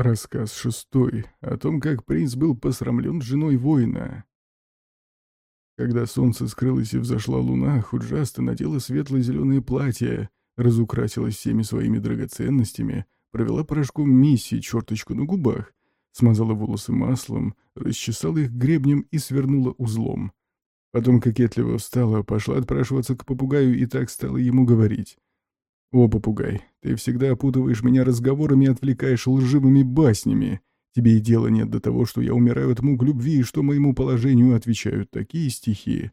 Рассказ шестой о том, как принц был посрамлен женой воина. Когда солнце скрылось и взошла луна, Худжаста надела светло-зеленое платье, разукрасилась всеми своими драгоценностями, провела порошком миссии черточку на губах, смазала волосы маслом, расчесала их гребнем и свернула узлом. Потом кокетливо встала, пошла отпрашиваться к попугаю и так стала ему говорить. «О, попугай, ты всегда опутываешь меня разговорами и отвлекаешь лживыми баснями. Тебе и дела нет до того, что я умираю от мук любви и что моему положению отвечают такие стихи.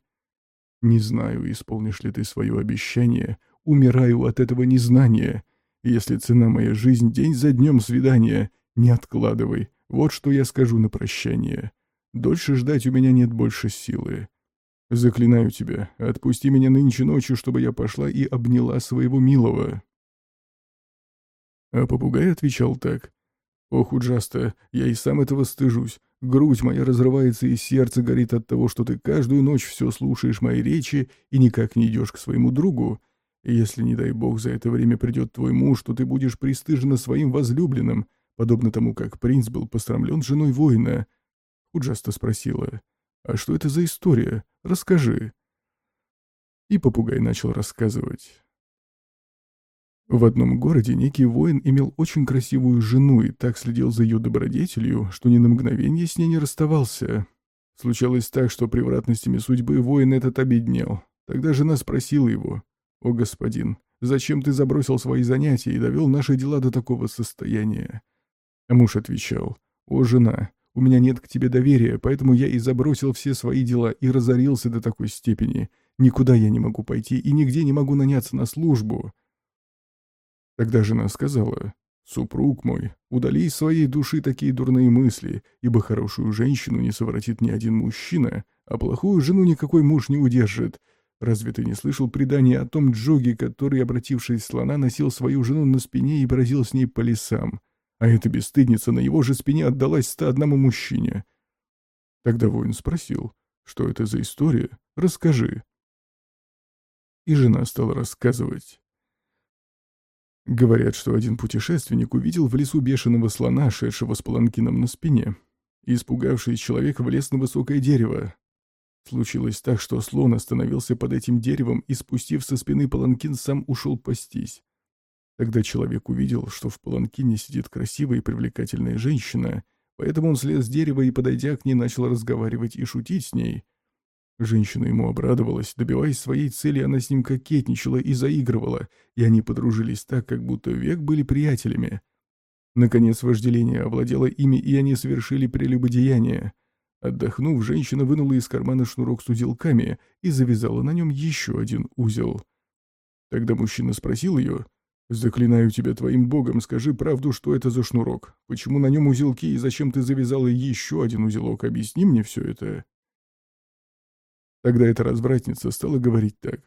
Не знаю, исполнишь ли ты свое обещание. Умираю от этого незнания. Если цена моя жизнь день за днем свидания, не откладывай. Вот что я скажу на прощание. Дольше ждать у меня нет больше силы. Заклинаю тебя, отпусти меня нынче ночью, чтобы я пошла и обняла своего милого. А попугай отвечал так. Ох, ужасно, я и сам этого стыжусь. Грудь моя разрывается и сердце горит от того, что ты каждую ночь все слушаешь мои речи и никак не идешь к своему другу. Если, не дай бог, за это время придет твой муж, то ты будешь пристыжена своим возлюбленным, подобно тому, как принц был пострамлен женой воина. Худжаста спросила. «А что это за история? Расскажи». И попугай начал рассказывать. В одном городе некий воин имел очень красивую жену и так следил за ее добродетелью, что ни на мгновение с ней не расставался. Случалось так, что превратностями судьбы воин этот обеднел. Тогда жена спросила его, «О, господин, зачем ты забросил свои занятия и довел наши дела до такого состояния?» А муж отвечал, «О, жена, у меня нет к тебе доверия, поэтому я и забросил все свои дела и разорился до такой степени. Никуда я не могу пойти и нигде не могу наняться на службу». Тогда жена сказала, «Супруг мой, удали из своей души такие дурные мысли, ибо хорошую женщину не совратит ни один мужчина, а плохую жену никакой муж не удержит. Разве ты не слышал предания о том Джоге, который, обратившись слона, носил свою жену на спине и бродил с ней по лесам? А эта бесстыдница на его же спине отдалась ста одному мужчине. Тогда воин спросил, что это за история, расскажи. И жена стала рассказывать. Говорят, что один путешественник увидел в лесу бешеного слона, шедшего с паланкином на спине. И, испугавшись, человек влез на высокое дерево. Случилось так, что слон остановился под этим деревом и, спустив со спины паланкин, сам ушел пастись. Тогда человек увидел, что в паланкине сидит красивая и привлекательная женщина, поэтому он слез с дерева и, подойдя к ней, начал разговаривать и шутить с ней. Женщина ему обрадовалась, добиваясь своей цели, она с ним кокетничала и заигрывала, и они подружились так, как будто век были приятелями. Наконец вожделение овладело ими, и они совершили прелюбодеяние. Отдохнув, женщина вынула из кармана шнурок с узелками и завязала на нем еще один узел. Тогда мужчина спросил ее, «Заклинаю тебя твоим богом, скажи правду, что это за шнурок. Почему на нем узелки и зачем ты завязала еще один узелок? Объясни мне все это». Тогда эта развратница стала говорить так.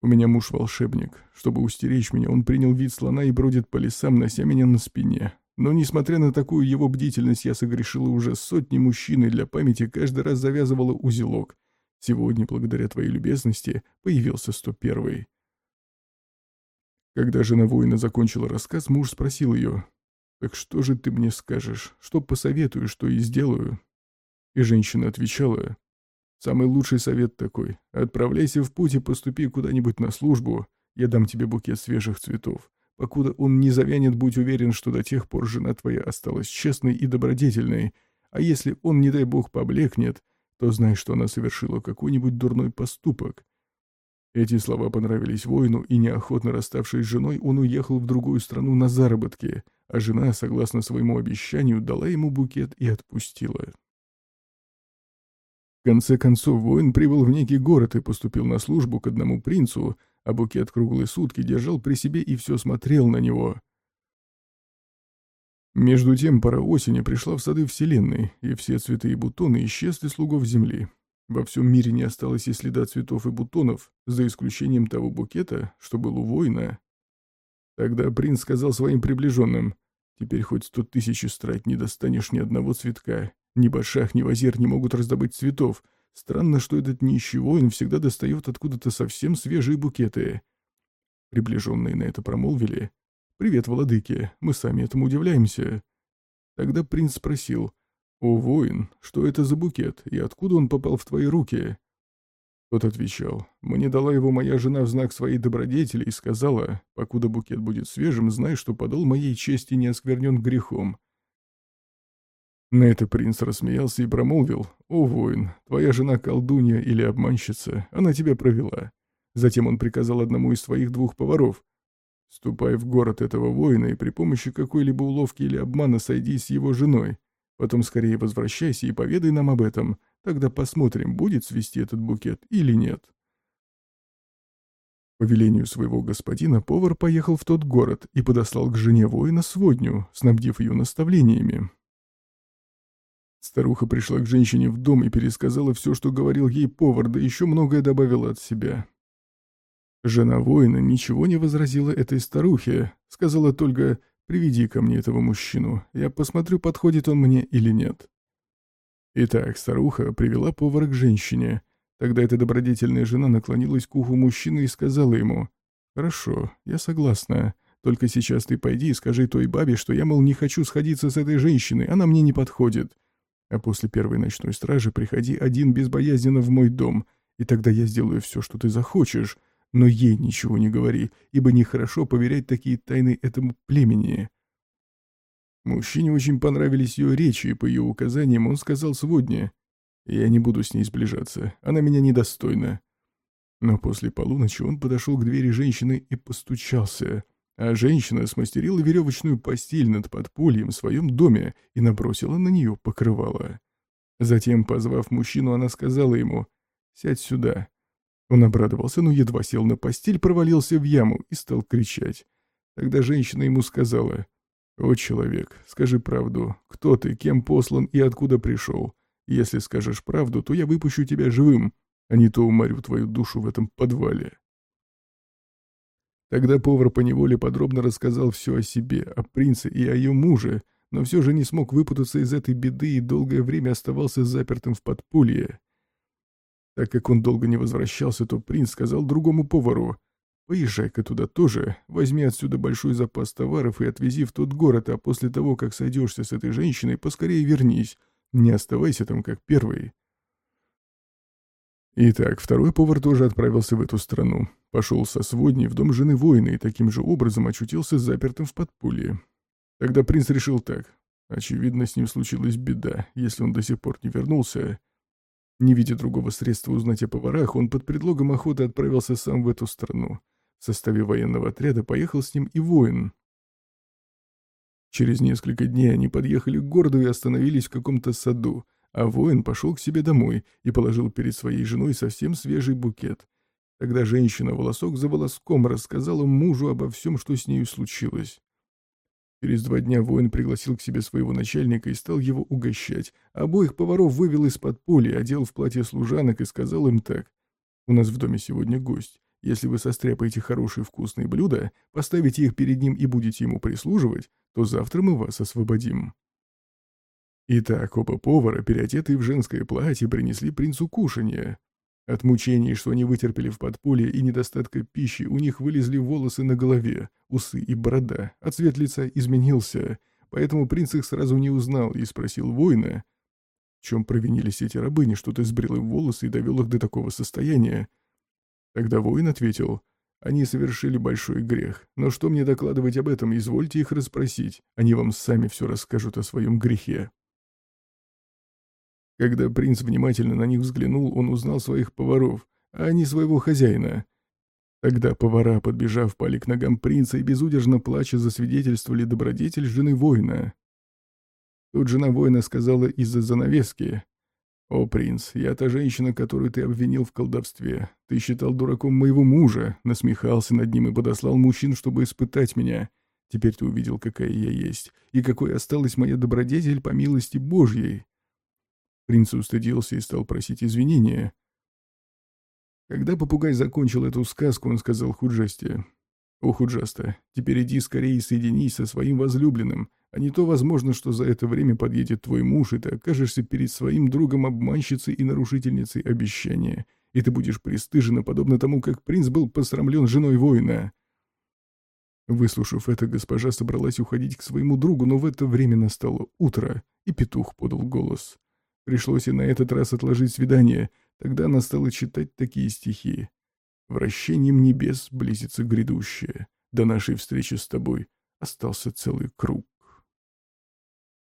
«У меня муж волшебник. Чтобы устеречь меня, он принял вид слона и бродит по лесам, нося меня на спине. Но, несмотря на такую его бдительность, я согрешила уже сотни мужчин и для памяти каждый раз завязывала узелок. Сегодня, благодаря твоей любезности, появился сто первый. Когда жена воина закончила рассказ, муж спросил ее, «Так что же ты мне скажешь? Что посоветуешь, что и сделаю?» И женщина отвечала, «Самый лучший совет такой. Отправляйся в путь и поступи куда-нибудь на службу. Я дам тебе букет свежих цветов. Покуда он не завянет, будь уверен, что до тех пор жена твоя осталась честной и добродетельной. А если он, не дай бог, поблекнет, то знай, что она совершила какой-нибудь дурной поступок. Эти слова понравились воину, и неохотно расставшись с женой, он уехал в другую страну на заработки, а жена, согласно своему обещанию, дала ему букет и отпустила. В конце концов, воин прибыл в некий город и поступил на службу к одному принцу, а букет круглые сутки держал при себе и все смотрел на него. Между тем пора осени пришла в сады вселенной, и все цветы и бутоны исчезли слугов земли, во всем мире не осталось и следа цветов и бутонов, за исключением того букета, что был у воина. Тогда принц сказал своим приближенным, «Теперь хоть сто тысяч страйт не достанешь ни одного цветка. Ни Башах, ни Вазир не могут раздобыть цветов. Странно, что этот нищий воин всегда достает откуда-то совсем свежие букеты». Приближенные на это промолвили, «Привет, владыки, мы сами этому удивляемся». Тогда принц спросил, «О, воин, что это за букет, и откуда он попал в твои руки?» Тот отвечал, «Мне дала его моя жена в знак своей добродетели и сказала, покуда букет будет свежим, знай, что подол моей чести не осквернен грехом». На это принц рассмеялся и промолвил, «О, воин, твоя жена колдунья или обманщица, она тебя провела». Затем он приказал одному из своих двух поваров, «Ступай в город этого воина и при помощи какой-либо уловки или обмана сойди с его женой. Потом скорее возвращайся и поведай нам об этом, тогда посмотрим, будет свести этот букет или нет». По велению своего господина повар поехал в тот город и подослал к жене воина сводню, снабдив ее наставлениями. Старуха пришла к женщине в дом и пересказала все, что говорил ей повар, да еще многое добавила от себя. Жена воина ничего не возразила этой старухе, сказала только «приведи ко мне этого мужчину, я посмотрю, подходит он мне или нет». Итак, старуха привела повара к женщине. Тогда эта добродетельная жена наклонилась к уху мужчины и сказала ему «Хорошо, я согласна, только сейчас ты пойди и скажи той бабе, что я, мол, не хочу сходиться с этой женщиной, она мне не подходит. А после первой ночной стражи приходи один безбоязненно в мой дом, и тогда я сделаю все, что ты захочешь, но ей ничего не говори, ибо нехорошо поверять такие тайны этому племени». Мужчине очень понравились ее речи, и по ее указаниям он сказал сегодня, «Я не буду с ней сближаться, она меня недостойна». Но после полуночи он подошел к двери женщины и постучался а женщина смастерила веревочную постель над подпольем в своем доме и набросила на нее покрывало. Затем, позвав мужчину, она сказала ему «Сядь сюда». Он обрадовался, но едва сел на постель, провалился в яму и стал кричать. Тогда женщина ему сказала «О, человек, скажи правду, кто ты, кем послан и откуда пришел? Если скажешь правду, то я выпущу тебя живым, а не то уморю твою душу в этом подвале». Тогда повар поневоле подробно рассказал все о себе, о принце и о ее муже, но все же не смог выпутаться из этой беды и долгое время оставался запертым в подполье. Так как он долго не возвращался, то принц сказал другому повару, «Поезжай-ка туда тоже, возьми отсюда большой запас товаров и отвези в тот город, а после того, как сойдешься с этой женщиной, поскорее вернись, не оставайся там как первый». Итак, второй повар тоже отправился в эту страну. Пошел со сводней в дом жены воина и таким же образом очутился запертым в подполье. Тогда принц решил так. Очевидно, с ним случилась беда, если он до сих пор не вернулся. Не видя другого средства узнать о поварах, он под предлогом охоты отправился сам в эту страну. В составе военного отряда поехал с ним и воин. Через несколько дней они подъехали к городу и остановились в каком-то саду, а воин пошел к себе домой и положил перед своей женой совсем свежий букет. Тогда женщина волосок за волоском рассказала мужу обо всем, что с нею случилось. Через два дня воин пригласил к себе своего начальника и стал его угощать. Обоих поваров вывел из-под поля, одел в платье служанок и сказал им так. «У нас в доме сегодня гость. Если вы состряпаете хорошие вкусные блюда, поставите их перед ним и будете ему прислуживать, то завтра мы вас освободим». Итак, оба повара, переодетые в женское платье, принесли принцу кушанье. От мучений, что они вытерпели в подполье и недостатка пищи, у них вылезли волосы на голове, усы и борода, а цвет лица изменился, поэтому принц их сразу не узнал и спросил воина, в чем провинились эти рабыни, что ты сбрил им волосы и довел их до такого состояния. Тогда воин ответил, они совершили большой грех, но что мне докладывать об этом, извольте их расспросить, они вам сами все расскажут о своем грехе. Когда принц внимательно на них взглянул, он узнал своих поваров, а не своего хозяина. Тогда повара, подбежав, пали к ногам принца и безудержно плача засвидетельствовали добродетель жены воина. Тут жена воина сказала из-за занавески. «О, принц, я та женщина, которую ты обвинил в колдовстве. Ты считал дураком моего мужа, насмехался над ним и подослал мужчин, чтобы испытать меня. Теперь ты увидел, какая я есть, и какой осталась моя добродетель по милости Божьей. Принц устыдился и стал просить извинения. Когда попугай закончил эту сказку, он сказал Худжасте, «О, Худжаста, теперь иди скорее и соединись со своим возлюбленным, а не то возможно, что за это время подъедет твой муж, и ты окажешься перед своим другом обманщицей и нарушительницей обещания, и ты будешь пристыжена, подобно тому, как принц был посрамлен женой воина». Выслушав это, госпожа собралась уходить к своему другу, но в это время настало утро, и петух подал голос. Пришлось и на этот раз отложить свидание, тогда она стала читать такие стихи. «Вращением небес близится грядущее, до нашей встречи с тобой остался целый круг».